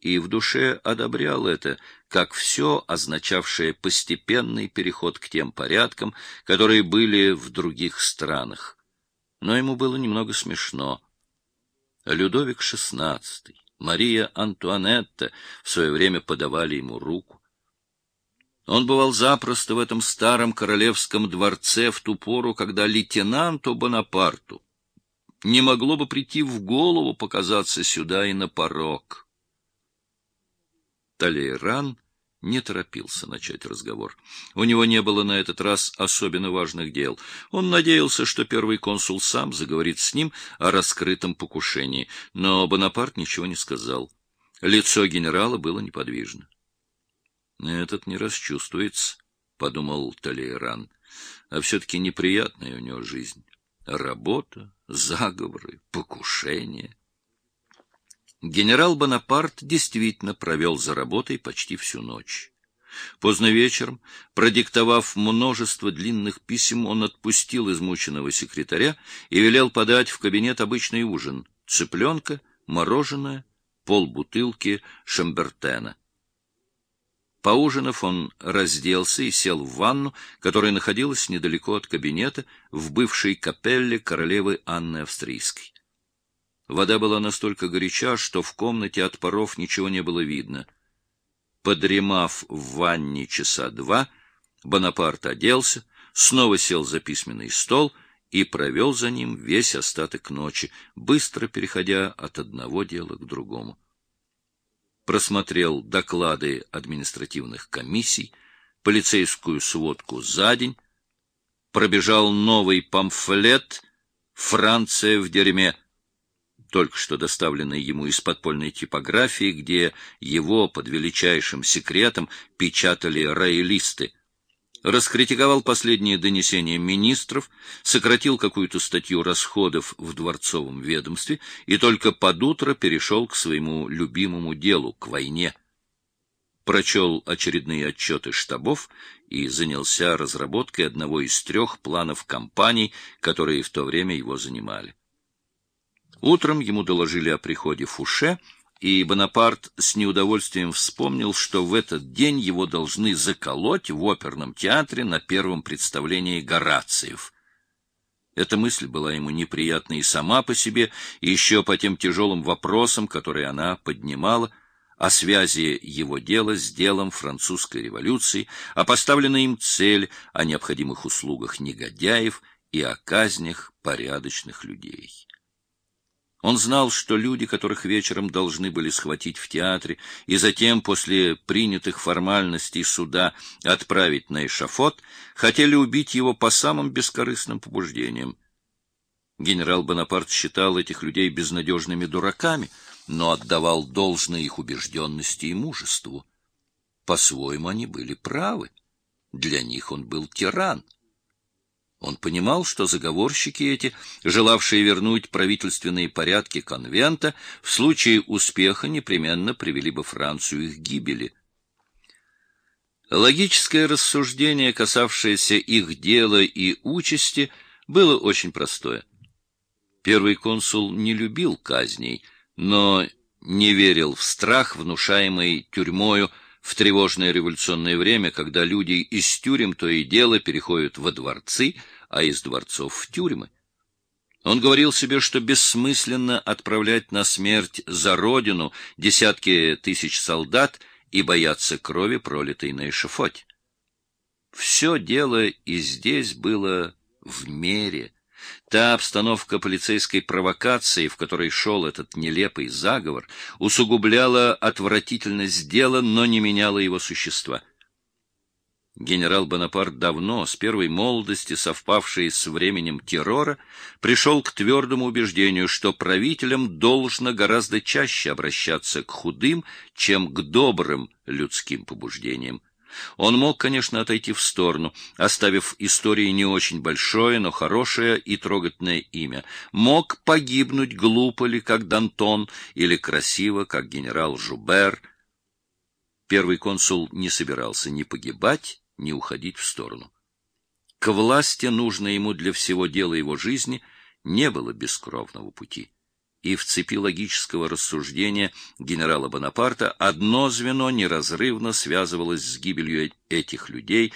и в душе одобрял это, как все означавшее постепенный переход к тем порядкам, которые были в других странах. Но ему было немного смешно. Людовик XVI, Мария Антуанетта в свое время подавали ему руку. Он бывал запросто в этом старом королевском дворце в ту пору, когда лейтенанту Бонапарту не могло бы прийти в голову показаться сюда и на порог. Талейран не торопился начать разговор. У него не было на этот раз особенно важных дел. Он надеялся, что первый консул сам заговорит с ним о раскрытом покушении, но Бонапарт ничего не сказал. Лицо генерала было неподвижно. «Этот не расчувствуется», — подумал Талейран, — «а все-таки неприятная у него жизнь. Работа, заговоры, покушения». Генерал Бонапарт действительно провел за работой почти всю ночь. Поздно вечером, продиктовав множество длинных писем, он отпустил измученного секретаря и велел подать в кабинет обычный ужин — цыпленка, мороженое, полбутылки шамбертена. Поужинав, он разделся и сел в ванну, которая находилась недалеко от кабинета, в бывшей капелле королевы Анны Австрийской. Вода была настолько горяча, что в комнате от паров ничего не было видно. Подремав в ванне часа два, Бонапарт оделся, снова сел за письменный стол и провел за ним весь остаток ночи, быстро переходя от одного дела к другому. Просмотрел доклады административных комиссий, полицейскую сводку за день, пробежал новый памфлет «Франция в дерьме», только что доставленный ему из подпольной типографии, где его под величайшим секретом печатали роялисты. Раскритиковал последние донесения министров, сократил какую-то статью расходов в дворцовом ведомстве и только под утро перешел к своему любимому делу, к войне. Прочел очередные отчеты штабов и занялся разработкой одного из трех планов кампаний, которые в то время его занимали. Утром ему доложили о приходе Фуше, и Бонапарт с неудовольствием вспомнил, что в этот день его должны заколоть в оперном театре на первом представлении Горациев. Эта мысль была ему неприятна и сама по себе, и еще по тем тяжелым вопросам, которые она поднимала, о связи его дела с делом французской революции, о поставленной им цели, о необходимых услугах негодяев и о казнях порядочных людей. Он знал, что люди, которых вечером должны были схватить в театре и затем после принятых формальностей суда отправить на эшафот, хотели убить его по самым бескорыстным побуждениям. Генерал Бонапарт считал этих людей безнадежными дураками, но отдавал должное их убежденности и мужеству. По-своему они были правы. Для них он был тиран. Он понимал, что заговорщики эти, желавшие вернуть правительственные порядки конвента, в случае успеха непременно привели бы Францию их гибели. Логическое рассуждение, касавшееся их дела и участи, было очень простое. Первый консул не любил казней, но не верил в страх, внушаемый тюрьмою, в тревожное революционное время, когда люди из тюрем то и дело переходят во дворцы, а из дворцов в тюрьмы. Он говорил себе, что бессмысленно отправлять на смерть за родину десятки тысяч солдат и бояться крови, пролитой на эшафоте. Все дело и здесь было в мере, Та обстановка полицейской провокации, в которой шел этот нелепый заговор, усугубляла отвратительность дела, но не меняла его существа. Генерал Бонапарт давно, с первой молодости, совпавшей с временем террора, пришел к твердому убеждению, что правителям должно гораздо чаще обращаться к худым, чем к добрым людским побуждениям. Он мог, конечно, отойти в сторону, оставив истории не очень большое, но хорошее и трогательное имя. Мог погибнуть глупо ли, как Дантон, или красиво, как генерал Жубер. Первый консул не собирался ни погибать, ни уходить в сторону. К власти, нужной ему для всего дела его жизни, не было бескровного пути. И в цепи логического рассуждения генерала Бонапарта одно звено неразрывно связывалось с гибелью этих людей,